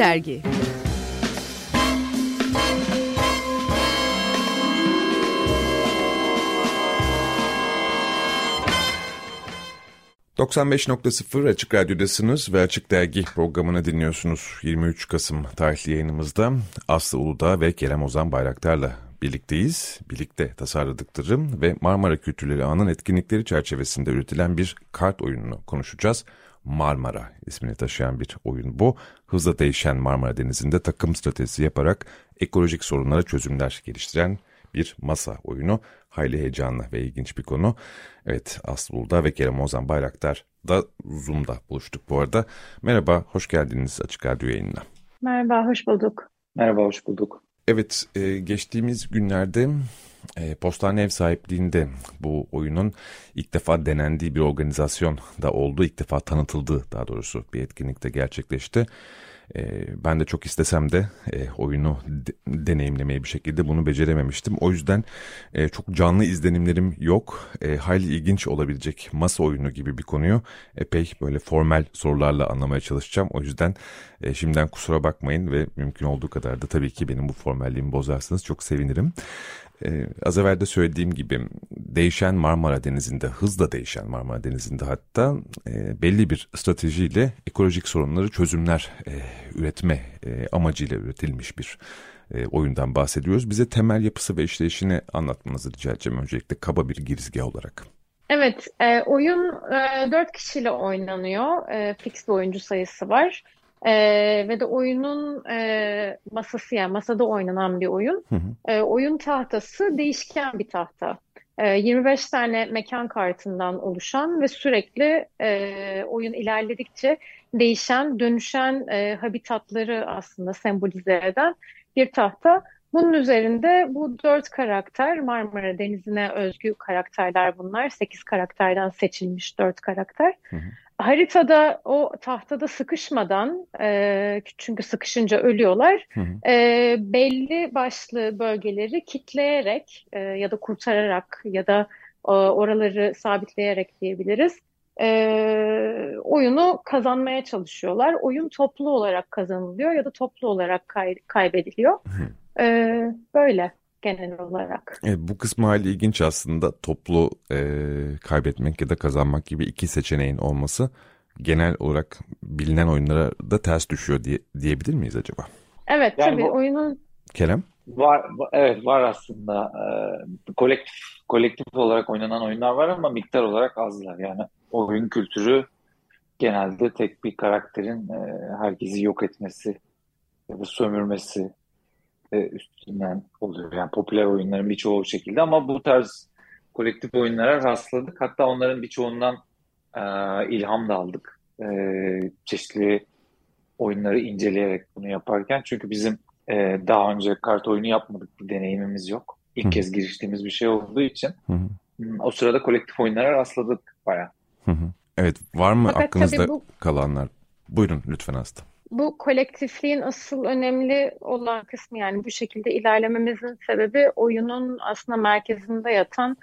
Dergi ...95.0 Açık Radyo'dasınız ve Açık Dergi programını dinliyorsunuz. 23 Kasım tarihli yayınımızda Aslı Uludağ ve Kerem Ozan Bayraktar'la birlikteyiz. Birlikte tasarladıkları ve Marmara Kültürleri Ağı'nın etkinlikleri çerçevesinde üretilen bir kart oyununu konuşacağız. Marmara ismini taşıyan bir oyun bu. Hızla değişen Marmara Denizi'nde takım stratejisi yaparak ekolojik sorunlara çözümler geliştiren bir masa oyunu. Hayli heyecanlı ve ilginç bir konu. Evet Aslı Uludağ ve Kerem Ozan Bayraktar da Zoom'da buluştuk bu arada. Merhaba, hoş geldiniz Açık Radyo yayınına. Merhaba, hoş bulduk. Merhaba, hoş bulduk. Evet, e, geçtiğimiz günlerde e, Postane ev sahipliğinde bu oyunun ilk defa denendiği bir organizasyon da oldu. İlk defa tanıtıldığı daha doğrusu bir etkinlikte gerçekleşti. E, ben de çok istesem de e, oyunu de, deneyimlemeyi bir şekilde bunu becerememiştim. O yüzden e, çok canlı izlenimlerim yok. E, hayli ilginç olabilecek masa oyunu gibi bir konuyu epey böyle formal sorularla anlamaya çalışacağım. O yüzden e, şimdiden kusura bakmayın ve mümkün olduğu kadar da tabii ki benim bu formalliğimi bozarsanız çok sevinirim. Ee, az evvel de söylediğim gibi değişen Marmara Denizi'nde, hızla değişen Marmara Denizi'nde hatta e, belli bir stratejiyle ekolojik sorunları çözümler e, üretme e, amacıyla üretilmiş bir e, oyundan bahsediyoruz. Bize temel yapısı ve işleyişini anlatmanızı rica edeceğim öncelikle kaba bir girizgah olarak. Evet, e, oyun e, 4 kişiyle oynanıyor. E, fix bir oyuncu sayısı var. E, ve de oyunun e, masası yani masada oynanan bir oyun. Hı hı. E, oyun tahtası değişken bir tahta. E, 25 tane mekan kartından oluşan ve sürekli e, oyun ilerledikçe değişen, dönüşen e, habitatları aslında sembolize eden bir tahta. Bunun üzerinde bu dört karakter Marmara Denizi'ne özgü karakterler bunlar. Sekiz karakterden seçilmiş dört karakter. Hı hı haritada o tahtada sıkışmadan e, çünkü sıkışınca ölüyorlar hı hı. E, belli başlı bölgeleri kitleyerek e, ya da kurtararak ya da e, oraları sabitleyerek diyebiliriz e, oyunu kazanmaya çalışıyorlar. Oyun toplu olarak kazanılıyor ya da toplu olarak kay kaybediliyor. Hı. E, böyle genel olarak. Evet, bu kısmı hali ilginç aslında toplu e, kaybetmek ya da kazanmak gibi iki seçeneğin olması genel olarak bilinen oyunlara da ters düşüyor diye diyebilir miyiz acaba? Evet yani tabii bu, oyunun Kerem? Var, evet var aslında ee, kolektif kolektif olarak oynanan oyunlar var ama miktar olarak azlar. Yani oyun kültürü genelde tek bir karakterin e, herkesi yok etmesi ya da sömürmesi e, üstünden oluyor. Yani popüler oyunların birçoğu şekilde ama bu tarz kolektif oyunlara rastladık. Hatta onların birçoğundan e, ilham da aldık. E, çeşitli oyunları inceleyerek bunu yaparken. Çünkü bizim e, daha önce kart oyunu yapmadık bir deneyimimiz yok. İlk Hı. kez giriştiğimiz bir şey olduğu için Hı. Hmm, o sırada kolektif oyunlara rastladık baya. Evet var mı Fakat aklınızda bu... kalanlar? Buyurun lütfen Aslı bu kolektifliğin asıl önemli olan kısmı yani bu şekilde ilerlememizin sebebi oyunun aslında merkezinde yatan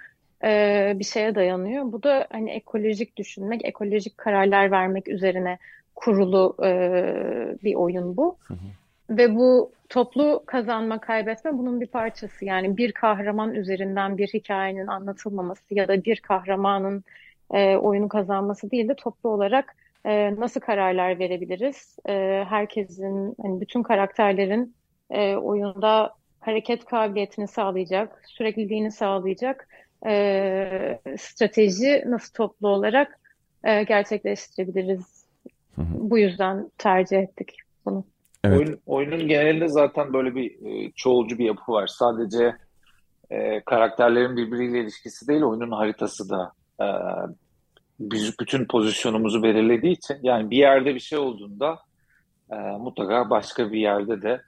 e, bir şeye dayanıyor. Bu da hani ekolojik düşünmek, ekolojik kararlar vermek üzerine kurulu e, bir oyun bu. Hı hı. Ve bu toplu kazanma kaybetme bunun bir parçası. Yani bir kahraman üzerinden bir hikayenin anlatılmaması ya da bir kahramanın e, oyunu kazanması değil de toplu olarak e, nasıl kararlar verebiliriz? E, herkesin, hani bütün karakterlerin e, oyunda hareket kabiliyetini sağlayacak, sürekliliğini sağlayacak e, strateji nasıl toplu olarak e, gerçekleştirebiliriz? Hı hı. Bu yüzden tercih ettik bunu. Evet. Oyun, oyunun genelinde zaten böyle bir e, çoğulcu bir yapı var. Sadece e, karakterlerin birbiriyle ilişkisi değil, oyunun haritası da e, biz bütün pozisyonumuzu belirlediği için yani bir yerde bir şey olduğunda e, mutlaka başka bir yerde de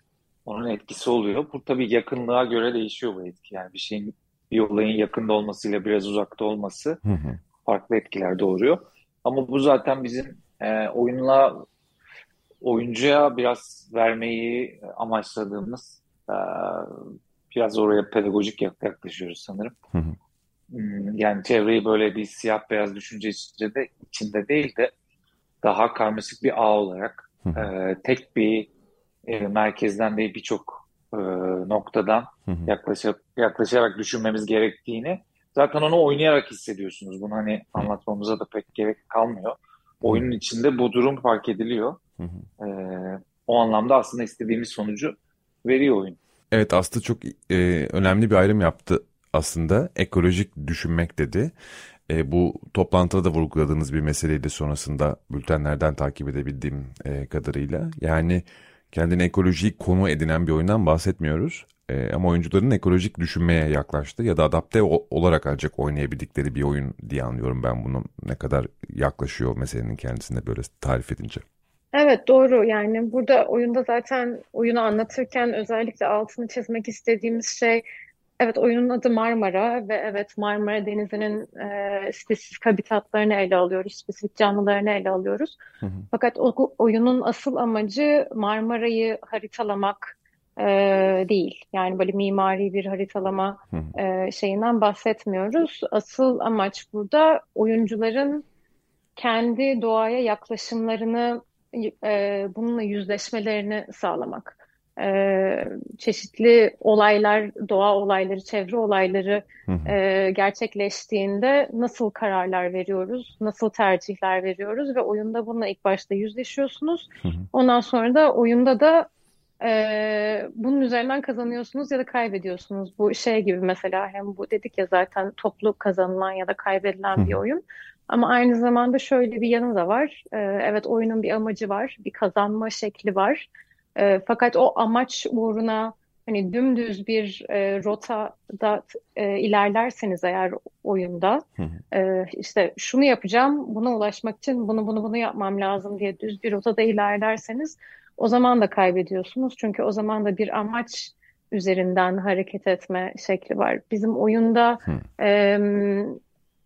onun etkisi oluyor. Bu tabii yakınlığa göre değişiyor bu etki. Yani bir şeyin bir olayın yakında olmasıyla biraz uzakta olması hı hı. farklı etkiler doğuruyor. Ama bu zaten bizim e, oyunla oyuncuya biraz vermeyi amaçladığımız e, biraz oraya pedagojik yaklaşıyoruz sanırım. Hı hı. Hmm, yani çevreyi böyle bir siyah beyaz düşünce içinde, de, içinde değil de daha karmaşık bir ağ olarak e, tek bir e, merkezden değil birçok e, noktadan hı yaklaşıp yaklaşarak düşünmemiz gerektiğini zaten onu oynayarak hissediyorsunuz. Bunu hani anlatmamıza da pek gerek kalmıyor. Oyunun içinde bu durum fark ediliyor. E, o anlamda aslında istediğimiz sonucu veriyor oyun. Evet Aslı çok e, önemli bir ayrım yaptı aslında. Ekolojik düşünmek dedi. E, bu toplantıda da vurguladığınız bir meseleydi sonrasında bültenlerden takip edebildiğim e, kadarıyla. Yani kendini ekolojik konu edinen bir oyundan bahsetmiyoruz. E, ama oyuncuların ekolojik düşünmeye yaklaştı ya da adapte olarak ancak oynayabildikleri bir oyun diye anlıyorum ben bunu. Ne kadar yaklaşıyor meselenin kendisine böyle tarif edince. Evet doğru yani burada oyunda zaten oyunu anlatırken özellikle altını çizmek istediğimiz şey evet oyunun adı Marmara ve evet Marmara Denizi'nin e, spesifik habitatlarını ele alıyoruz, spesifik canlılarını ele alıyoruz. Hı hı. Fakat o, oyunun asıl amacı Marmara'yı haritalamak e, değil. Yani böyle mimari bir haritalama hı hı. E, şeyinden bahsetmiyoruz. Asıl amaç burada oyuncuların kendi doğaya yaklaşımlarını e, bununla yüzleşmelerini sağlamak. E, çeşitli olaylar, doğa olayları, çevre olayları e, gerçekleştiğinde nasıl kararlar veriyoruz, nasıl tercihler veriyoruz ve oyunda bununla ilk başta yüzleşiyorsunuz. Ondan sonra da oyunda da e, bunun üzerinden kazanıyorsunuz ya da kaybediyorsunuz. Bu şey gibi mesela hem bu dedik ya zaten toplu kazanılan ya da kaybedilen bir oyun. Ama aynı zamanda şöyle bir yanı da var. E, evet oyunun bir amacı var, bir kazanma şekli var. E, fakat o amaç uğruna hani dümdüz bir e, rotada e, ilerlerseniz eğer oyunda e, işte şunu yapacağım, buna ulaşmak için bunu bunu bunu yapmam lazım diye düz bir rotada ilerlerseniz o zaman da kaybediyorsunuz. Çünkü o zaman da bir amaç üzerinden hareket etme şekli var. Bizim oyunda e,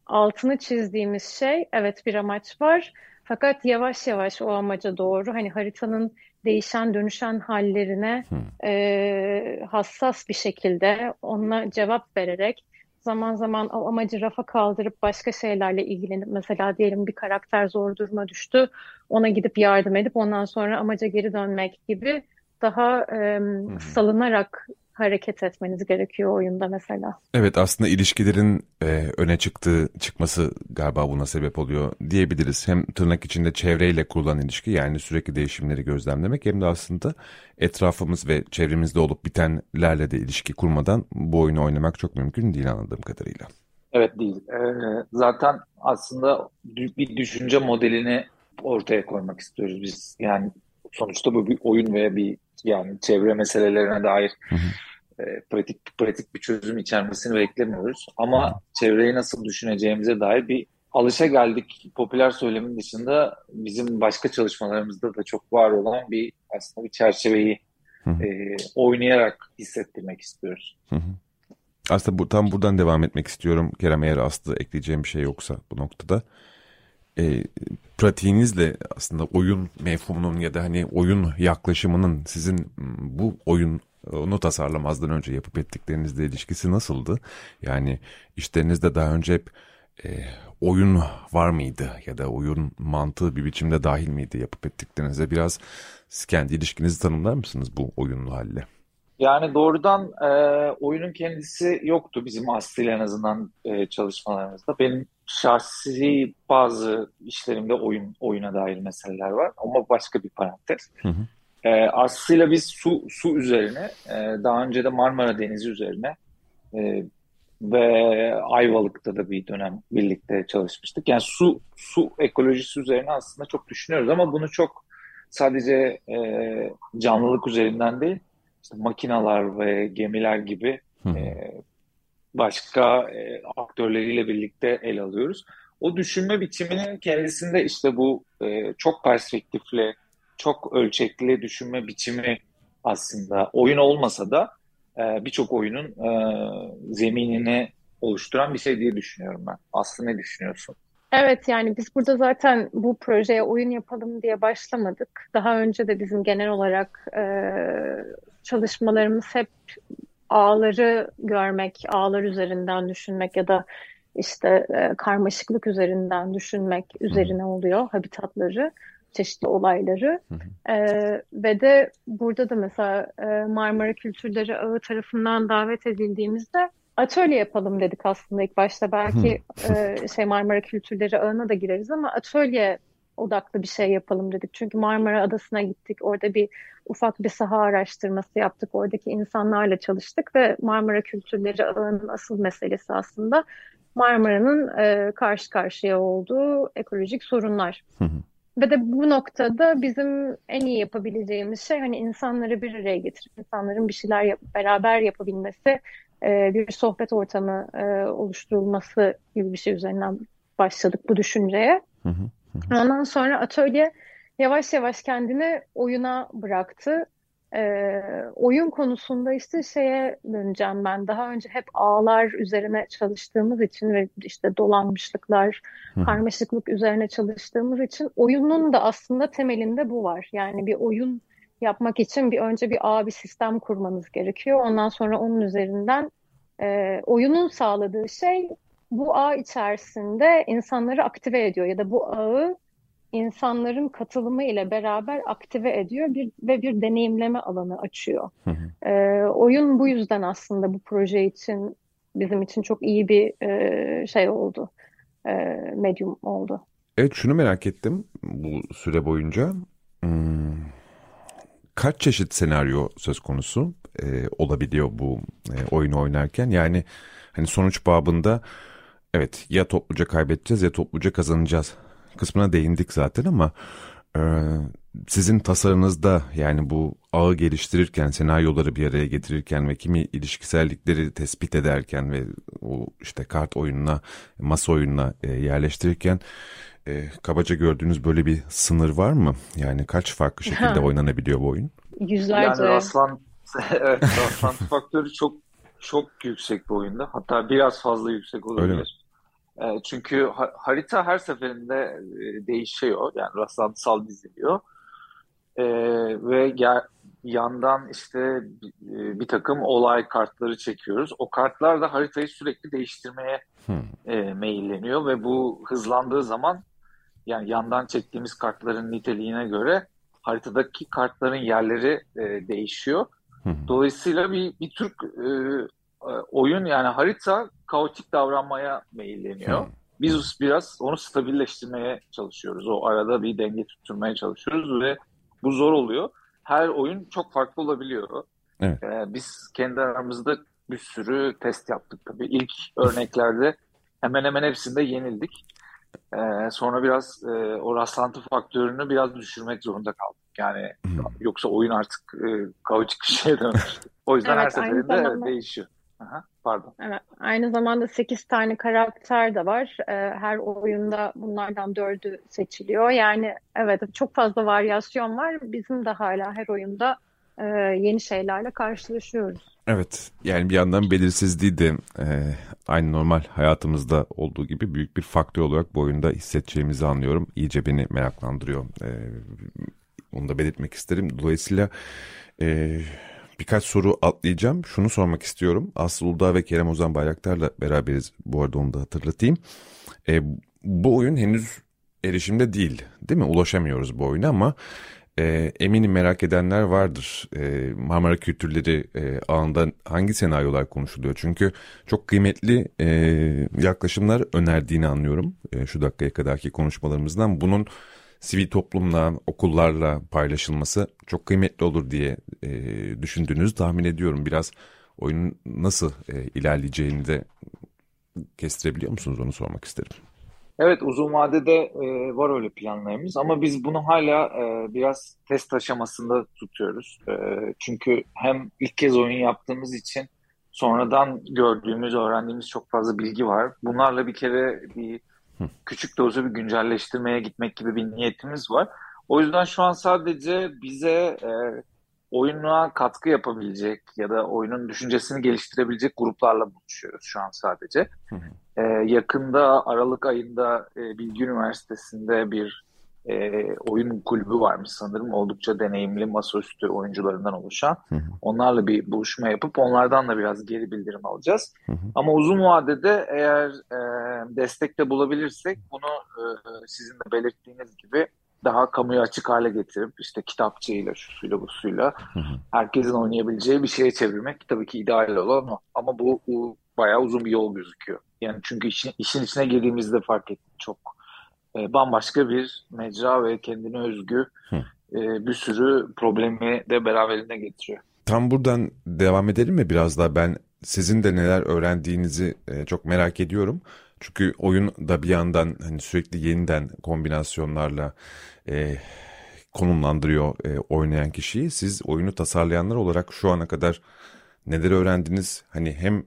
altını çizdiğimiz şey evet bir amaç var. Fakat yavaş yavaş o amaca doğru hani haritanın değişen dönüşen hallerine e, hassas bir şekilde ona cevap vererek zaman zaman o amacı rafa kaldırıp başka şeylerle ilgilenip mesela diyelim bir karakter zor duruma düştü ona gidip yardım edip ondan sonra amaca geri dönmek gibi daha e, salınarak hareket etmeniz gerekiyor oyunda mesela. Evet aslında ilişkilerin e, öne çıktığı çıkması galiba buna sebep oluyor diyebiliriz. Hem tırnak içinde çevreyle kurulan ilişki yani sürekli değişimleri gözlemlemek hem de aslında etrafımız ve çevremizde olup bitenlerle de ilişki kurmadan bu oyunu oynamak çok mümkün değil anladığım kadarıyla. Evet değil. Ee, zaten aslında bir düşünce modelini ortaya koymak istiyoruz biz. Yani sonuçta bu bir oyun veya bir yani çevre meselelerine dair hı hı. E, pratik pratik bir çözüm içermesini beklemiyoruz. Ama hı. çevreyi nasıl düşüneceğimize dair bir alışa geldik. Popüler söylemin dışında bizim başka çalışmalarımızda da çok var olan bir aslında bir çerçeveyi hı hı. E, oynayarak hissettirmek istiyoruz. Hı hı. Aslında bu, tam buradan devam etmek istiyorum. Kerem eğer Aslı ekleyeceğim bir şey yoksa bu noktada e, pratiğinizle aslında oyun mefhumunun ya da hani oyun yaklaşımının sizin bu oyun onu tasarlamazdan önce yapıp ettiklerinizle ilişkisi nasıldı? Yani işlerinizde daha önce hep e, oyun var mıydı ya da oyun mantığı bir biçimde dahil miydi yapıp ettiklerinize biraz siz kendi ilişkinizi tanımlar mısınız bu oyunlu halle? Yani doğrudan e, oyunun kendisi yoktu bizim Aslı en azından e, çalışmalarımızda. Benim şahsi bazı işlerimde oyun oyuna dair meseleler var ama başka bir parantez. Hı hı. E, Aslı'yla biz su su üzerine e, daha önce de Marmara Denizi üzerine e, ve Ayvalık'ta da bir dönem birlikte çalışmıştık. Yani su su ekolojisi üzerine aslında çok düşünüyoruz ama bunu çok sadece e, canlılık üzerinden değil işte makinalar ve gemiler gibi e, başka e, aktörleriyle birlikte ele alıyoruz. O düşünme biçiminin kendisinde işte bu e, çok perspektifli, çok ölçekli düşünme biçimi aslında oyun olmasa da e, birçok oyunun e, zeminini oluşturan bir şey diye düşünüyorum ben. Aslı ne düşünüyorsun? Evet yani biz burada zaten bu projeye oyun yapalım diye başlamadık. Daha önce de bizim genel olarak e, çalışmalarımız hep ağları görmek, ağlar üzerinden düşünmek ya da işte e, karmaşıklık üzerinden düşünmek üzerine oluyor habitatları. çeşitli olayları. E, ve de burada da mesela e, Marmara Kültürleri Ağı tarafından davet edildiğimizde atölye yapalım dedik aslında ilk başta. Belki e, şey Marmara Kültürleri Ağı'na da gireriz ama atölye odaklı bir şey yapalım dedik. Çünkü Marmara Adası'na gittik. Orada bir ufak bir saha araştırması yaptık. Oradaki insanlarla çalıştık ve Marmara Kültürleri Ağı'nın asıl meselesi aslında Marmara'nın e, karşı karşıya olduğu ekolojik sorunlar. Ve de bu noktada bizim en iyi yapabileceğimiz şey hani insanları bir araya getirip insanların bir şeyler yap beraber yapabilmesi, e, bir sohbet ortamı e, oluşturulması gibi bir şey üzerinden başladık bu düşünceye. Hı hı. Ondan sonra atölye yavaş yavaş kendini oyuna bıraktı. Ee, oyun konusunda işte şeye döneceğim ben. Daha önce hep ağlar üzerine çalıştığımız için ve işte dolanmışlıklar, karmaşıklık üzerine çalıştığımız için oyunun da aslında temelinde bu var. Yani bir oyun yapmak için bir önce bir ağ bir sistem kurmanız gerekiyor. Ondan sonra onun üzerinden e, oyunun sağladığı şey bu ağ içerisinde insanları aktive ediyor ya da bu ağı insanların katılımı ile beraber aktive ediyor bir ve bir deneyimleme alanı açıyor. Hı hı. E, oyun bu yüzden aslında bu proje için bizim için çok iyi bir e, şey oldu, e, medium oldu. Evet şunu merak ettim bu süre boyunca. Hmm, kaç çeşit senaryo söz konusu e, olabiliyor bu e, oyunu oynarken? Yani hani sonuç babında evet ya topluca kaybedeceğiz ya topluca kazanacağız kısmına değindik zaten ama e, sizin tasarınızda yani bu ağı geliştirirken, senaryoları bir araya getirirken ve kimi ilişkisellikleri tespit ederken ve o işte kart oyununa, masa oyununa e, yerleştirirken e, kabaca gördüğünüz böyle bir sınır var mı? Yani kaç farklı şekilde oynanabiliyor bu oyun? Yüzlerce. Yani rastlan, evet, rastlantı faktörü çok çok yüksek bu oyunda. Hatta biraz fazla yüksek olabilir. Öyle mi? E, çünkü harita her seferinde e, değişiyor. Yani rastlantısal diziliyor. E, ve yandan işte bir takım olay kartları çekiyoruz. O kartlar da haritayı sürekli değiştirmeye hmm. meyilleniyor ve bu hızlandığı zaman yani yandan çektiğimiz kartların niteliğine göre haritadaki kartların yerleri değişiyor. Dolayısıyla bir, bir tür oyun yani harita kaotik davranmaya meyilleniyor. Hmm. Biz biraz onu stabilleştirmeye çalışıyoruz. O arada bir denge tutturmaya çalışıyoruz ve bu zor oluyor. Her oyun çok farklı olabiliyor. Evet. Ee, biz kendi aramızda bir sürü test yaptık tabii. İlk örneklerde hemen hemen hepsinde yenildik. Ee, sonra biraz e, o rastlantı faktörünü biraz düşürmek zorunda kaldık. Yani hmm. yoksa oyun artık e, kaotik bir şeye dönmüştü. O yüzden evet, her seferinde zamanda... değişiyor. Aha, pardon. Evet, aynı zamanda 8 tane karakter de var. Ee, her oyunda bunlardan 4'ü seçiliyor. Yani evet çok fazla varyasyon var. Bizim de hala her oyunda e, yeni şeylerle karşılaşıyoruz. Evet yani bir yandan belirsizliği de e, aynı normal hayatımızda olduğu gibi büyük bir faktör olarak bu oyunda hissedeceğimizi anlıyorum. İyice beni meraklandırıyor. E, onu da belirtmek isterim. Dolayısıyla e, birkaç soru atlayacağım. Şunu sormak istiyorum. Aslı Uludağ ve Kerem Ozan Bayraktar'la beraberiz. Bu arada onu da hatırlatayım. E, bu oyun henüz erişimde değil. Değil mi? Ulaşamıyoruz bu oyuna ama e, eminim merak edenler vardır. E, Marmara Kültürleri e, ağında hangi senaryolar konuşuluyor? Çünkü çok kıymetli e, yaklaşımlar önerdiğini anlıyorum. E, şu dakikaya kadarki konuşmalarımızdan. Bunun sivil toplumla, okullarla paylaşılması çok kıymetli olur diye e, düşündüğünüzü tahmin ediyorum. Biraz oyunun nasıl e, ilerleyeceğini de kestirebiliyor musunuz onu sormak isterim. Evet uzun vadede e, var öyle planlarımız ama biz bunu hala e, biraz test aşamasında tutuyoruz. E, çünkü hem ilk kez oyun yaptığımız için sonradan gördüğümüz, öğrendiğimiz çok fazla bilgi var. Bunlarla bir kere bir küçük dozu bir güncelleştirmeye gitmek gibi bir niyetimiz var. O yüzden şu an sadece bize e, oyuna katkı yapabilecek ya da oyunun düşüncesini geliştirebilecek gruplarla buluşuyoruz şu an sadece. E, yakında Aralık ayında e, Bilgi Üniversitesi'nde bir e, oyun kulübü varmış sanırım. Oldukça deneyimli masaüstü oyuncularından oluşan. Hı hı. Onlarla bir buluşma yapıp onlardan da biraz geri bildirim alacağız. Hı hı. Ama uzun vadede eğer e, destekte bulabilirsek bunu e, sizin de belirttiğiniz gibi daha kamuya açık hale getirip işte kitapçığıyla, şusuyla, busuyla herkesin oynayabileceği bir şeye çevirmek tabii ki ideal olan o. Ama bu, bu bayağı uzun bir yol gözüküyor. Yani çünkü işin, işin içine girdiğimizde fark ettim çok e, bambaşka bir mecra ve kendine özgü e, bir sürü problemi de beraberinde getiriyor. Tam buradan devam edelim mi biraz daha ben sizin de neler öğrendiğinizi e, çok merak ediyorum. Çünkü oyun da bir yandan hani sürekli yeniden kombinasyonlarla e, konumlandırıyor e, oynayan kişiyi. Siz oyunu tasarlayanlar olarak şu ana kadar neler öğrendiniz? Hani hem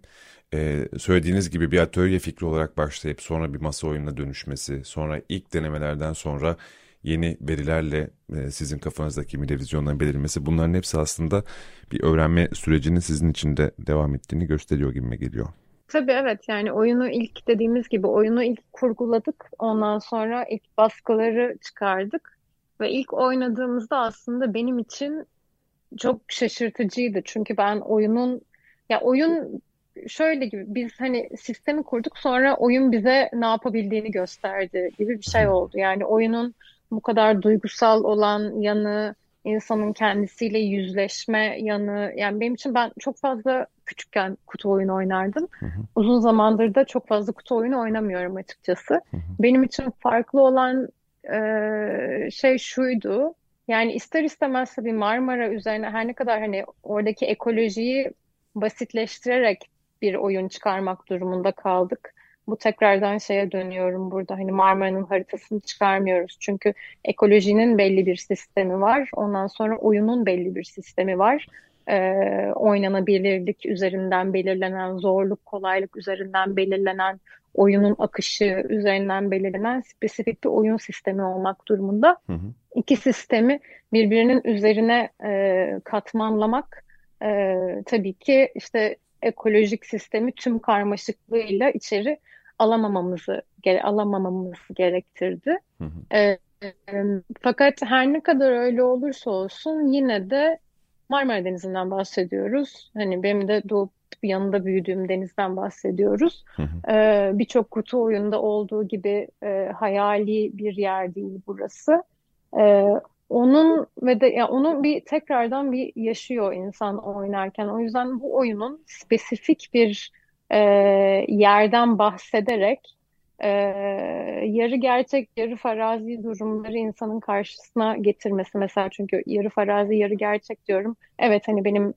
e, söylediğiniz gibi bir atölye fikri olarak başlayıp sonra bir masa oyununa dönüşmesi, sonra ilk denemelerden sonra yeni verilerle e, sizin kafanızdaki televizyonların belirmesi bunların hepsi aslında bir öğrenme sürecinin sizin için de devam ettiğini gösteriyor gibi geliyor. Tabii evet yani oyunu ilk dediğimiz gibi oyunu ilk kurguladık. Ondan sonra ilk baskıları çıkardık. Ve ilk oynadığımızda aslında benim için çok şaşırtıcıydı. Çünkü ben oyunun ya oyun şöyle gibi biz hani sistemi kurduk sonra oyun bize ne yapabildiğini gösterdi gibi bir şey oldu. Yani oyunun bu kadar duygusal olan yanı, insanın kendisiyle yüzleşme yanı. Yani benim için ben çok fazla küçükken kutu oyunu oynardım. Hı hı. Uzun zamandır da çok fazla kutu oyunu oynamıyorum açıkçası. Hı hı. Benim için farklı olan e, şey şuydu. Yani ister istemez tabii Marmara üzerine her ne kadar hani oradaki ekolojiyi basitleştirerek bir oyun çıkarmak durumunda kaldık. Bu tekrardan şeye dönüyorum burada hani Marmara'nın haritasını çıkarmıyoruz. Çünkü ekolojinin belli bir sistemi var. Ondan sonra oyunun belli bir sistemi var. Ee, oynanabilirlik üzerinden belirlenen, zorluk, kolaylık üzerinden belirlenen, oyunun akışı üzerinden belirlenen spesifik bir oyun sistemi olmak durumunda. Hı hı. İki sistemi birbirinin üzerine e, katmanlamak e, tabii ki işte ekolojik sistemi tüm karmaşıklığıyla içeri alamamamızı alamamamız gerektirdi. Hı hı. E, e, fakat her ne kadar öyle olursa olsun yine de Marmara Denizi'nden bahsediyoruz. Hani benim de doğup yanında büyüdüğüm denizden bahsediyoruz. Ee, Birçok kutu oyunda olduğu gibi e, hayali bir yer değil burası. Ee, onun ve de yani onun bir tekrardan bir yaşıyor insan oynarken. O yüzden bu oyunun spesifik bir e, yerden bahsederek e, yarı gerçek, yarı farazi durumları insanın karşısına getirmesi mesela çünkü yarı farazi, yarı gerçek diyorum. Evet hani benim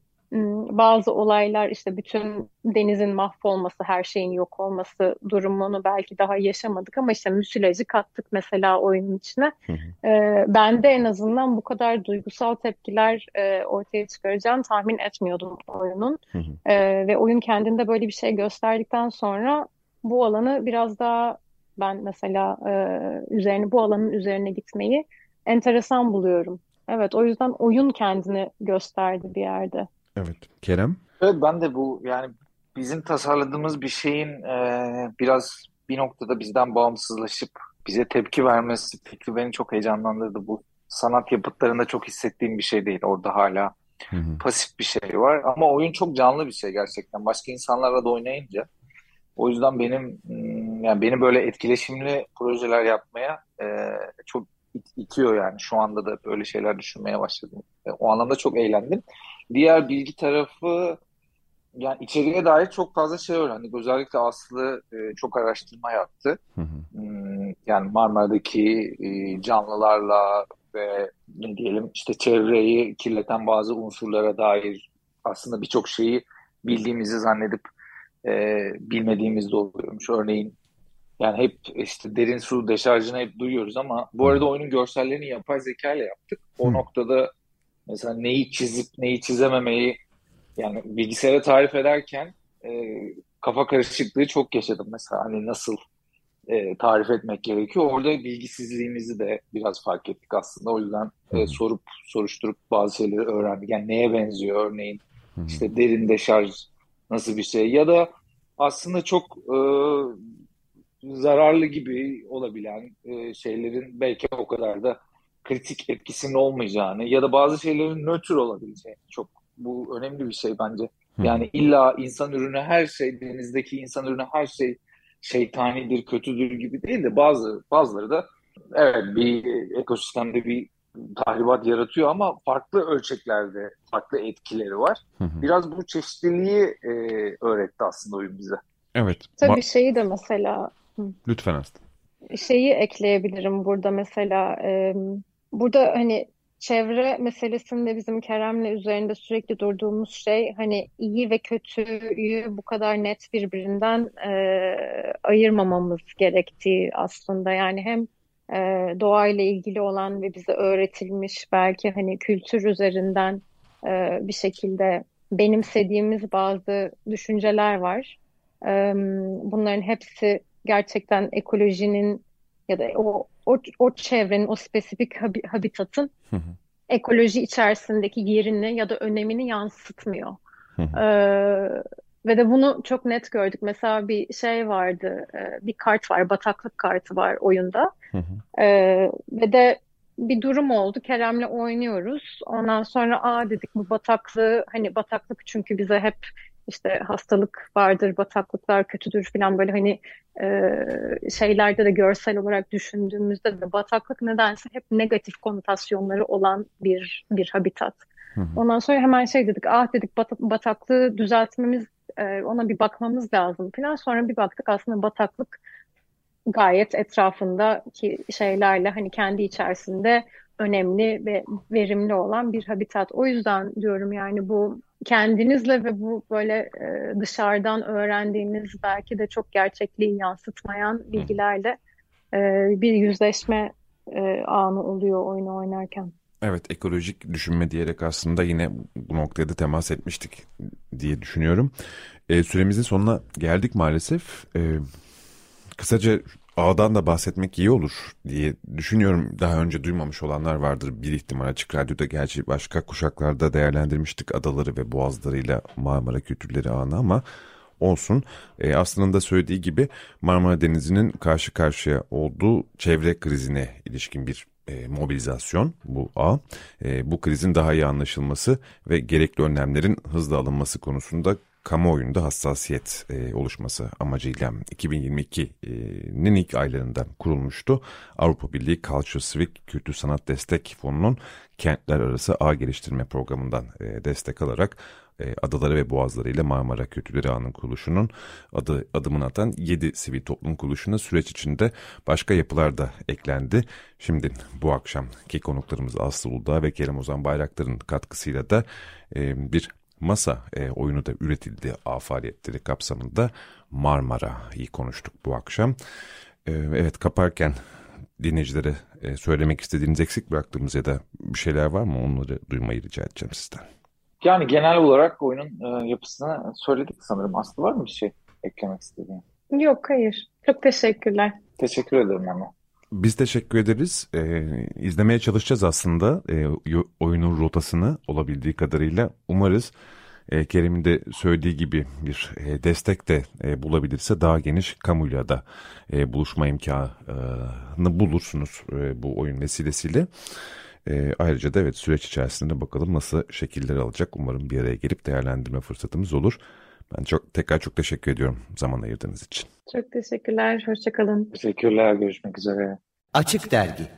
bazı olaylar işte bütün denizin mahvolması, her şeyin yok olması durumunu belki daha yaşamadık ama işte müsilajı kattık mesela oyunun içine. Hı hı. Ben de en azından bu kadar duygusal tepkiler e, ortaya çıkaracağını tahmin etmiyordum oyunun. Hı hı. Ve oyun kendinde böyle bir şey gösterdikten sonra bu alanı biraz daha ben mesela e, üzerine bu alanın üzerine gitmeyi enteresan buluyorum. Evet o yüzden oyun kendini gösterdi bir yerde. Evet. Kerem? Evet ben de bu yani bizim tasarladığımız bir şeyin e, biraz bir noktada bizden bağımsızlaşıp bize tepki vermesi fikri beni çok heyecanlandırdı. Bu sanat yapıtlarında çok hissettiğim bir şey değil. Orada hala hı hı. pasif bir şey var. Ama oyun çok canlı bir şey gerçekten. Başka insanlarla da oynayınca. O yüzden benim hmm, yani beni böyle etkileşimli projeler yapmaya e, çok itiyor yani. Şu anda da böyle şeyler düşünmeye başladım. E, o anlamda çok eğlendim. Diğer bilgi tarafı yani içeriye dair çok fazla şey öğrendik. Özellikle Aslı e, çok araştırma yaptı. Hı hı. Hmm, yani Marmara'daki e, canlılarla ve ne diyelim işte çevreyi kirleten bazı unsurlara dair aslında birçok şeyi bildiğimizi zannedip e, bilmediğimiz de oluyormuş. Örneğin yani hep işte derin su deşarjını hep duyuyoruz ama bu arada oyunun görsellerini yapay zeka ile yaptık. O Hı. noktada Mesela neyi çizip neyi çizememeyi yani bilgisayara tarif ederken e, kafa karışıklığı çok yaşadım mesela hani nasıl e, tarif etmek gerekiyor. Orada bilgisizliğimizi de biraz fark ettik aslında. O yüzden e, sorup soruşturup bazı şeyleri öğrendik. Yani neye benziyor örneğin işte derinde şarj nasıl bir şey ya da aslında çok e, zararlı gibi olabilen e, şeylerin belki o kadar da kritik etkisinin olmayacağını ya da bazı şeylerin nötr olabileceğini çok bu önemli bir şey bence. Yani illa insan ürünü her şey denizdeki insan ürünü her şey şeytanidir, kötüdür gibi değil de bazı bazıları da evet bir ekosistemde bir tahribat yaratıyor ama farklı ölçeklerde farklı etkileri var. Hı hı. Biraz bu çeşitliliği e, öğretti aslında oyun bize. Evet. Tabii şeyi de mesela Lütfen Aslı. Şeyi ekleyebilirim burada mesela e, burada hani çevre meselesinde bizim Kerem'le üzerinde sürekli durduğumuz şey hani iyi ve kötüyü bu kadar net birbirinden e, ayırmamamız gerektiği aslında yani hem e, doğayla ilgili olan ve bize öğretilmiş belki hani kültür üzerinden e, bir şekilde benimsediğimiz bazı düşünceler var. E, bunların hepsi gerçekten ekolojinin ya da o o, o çevrenin, o spesifik habitatın hı hı. ekoloji içerisindeki yerini ya da önemini yansıtmıyor. Hı hı. Ee, ve de bunu çok net gördük. Mesela bir şey vardı, e, bir kart var, bataklık kartı var oyunda. Hı hı. Ee, ve de bir durum oldu. Kerem'le oynuyoruz. Ondan sonra aa dedik bu bataklığı hani bataklık çünkü bize hep işte hastalık vardır, bataklıklar kötüdür falan böyle hani e, şeylerde de görsel olarak düşündüğümüzde de bataklık nedense hep negatif konotasyonları olan bir bir habitat. Hı hı. Ondan sonra hemen şey dedik, ah dedik bat bataklığı düzeltmemiz, e, ona bir bakmamız lazım falan. Sonra bir baktık aslında bataklık gayet etrafındaki şeylerle hani kendi içerisinde önemli ve verimli olan bir habitat. O yüzden diyorum yani bu kendinizle ve bu böyle e, dışarıdan öğrendiğiniz belki de çok gerçekliği yansıtmayan bilgilerle e, bir yüzleşme e, anı oluyor oyunu oynarken. Evet ekolojik düşünme diyerek aslında yine bu noktaya da temas etmiştik diye düşünüyorum. E, süremizin sonuna geldik maalesef. E, kısaca ağdan da bahsetmek iyi olur diye düşünüyorum. Daha önce duymamış olanlar vardır bir ihtimal açık radyoda gerçi başka kuşaklarda değerlendirmiştik adaları ve boğazlarıyla Marmara kültürleri ağını ama olsun. E, aslında söylediği gibi Marmara Denizi'nin karşı karşıya olduğu çevre krizine ilişkin bir e, mobilizasyon bu ağ. E, bu krizin daha iyi anlaşılması ve gerekli önlemlerin hızlı alınması konusunda kamuoyunda hassasiyet e, oluşması amacıyla 2022'nin ilk aylarında kurulmuştu. Avrupa Birliği Culture Civic Kültür Sanat Destek Fonu'nun kentler arası ağ geliştirme programından e, destek alarak e, adaları ve boğazları ile Marmara Kültürleri Ağı'nın kuruluşunun adı, adımını atan 7 sivil toplum kuruluşuna süreç içinde başka yapılar da eklendi. Şimdi bu akşamki konuklarımız Aslı Uludağ ve Kerem Ozan Bayraktar'ın katkısıyla da e, bir masa e, oyunu da üretildi A faaliyetleri kapsamında Marmara'yı konuştuk bu akşam. E, evet kaparken dinleyicilere e, söylemek istediğiniz eksik bıraktığımız ya da bir şeyler var mı onları duymayı rica edeceğim sizden. Yani genel olarak oyunun e, yapısını söyledik sanırım. Aslı var mı bir şey eklemek istediğin? Yok hayır. Çok teşekkürler. Teşekkür ederim ama. Biz teşekkür ederiz. Ee, izlemeye çalışacağız aslında e, oyunun rotasını olabildiği kadarıyla. Umarız e, Kerem'in de söylediği gibi bir e, destek de e, bulabilirse daha geniş kamuyla da e, buluşma imkanını bulursunuz e, bu oyun vesilesiyle. E, ayrıca da evet süreç içerisinde bakalım nasıl şekiller alacak. Umarım bir araya gelip değerlendirme fırsatımız olur. Ben çok tekrar çok teşekkür ediyorum zaman ayırdığınız için. Çok teşekkürler. Hoşçakalın. Teşekkürler. Görüşmek üzere. Açık Dergi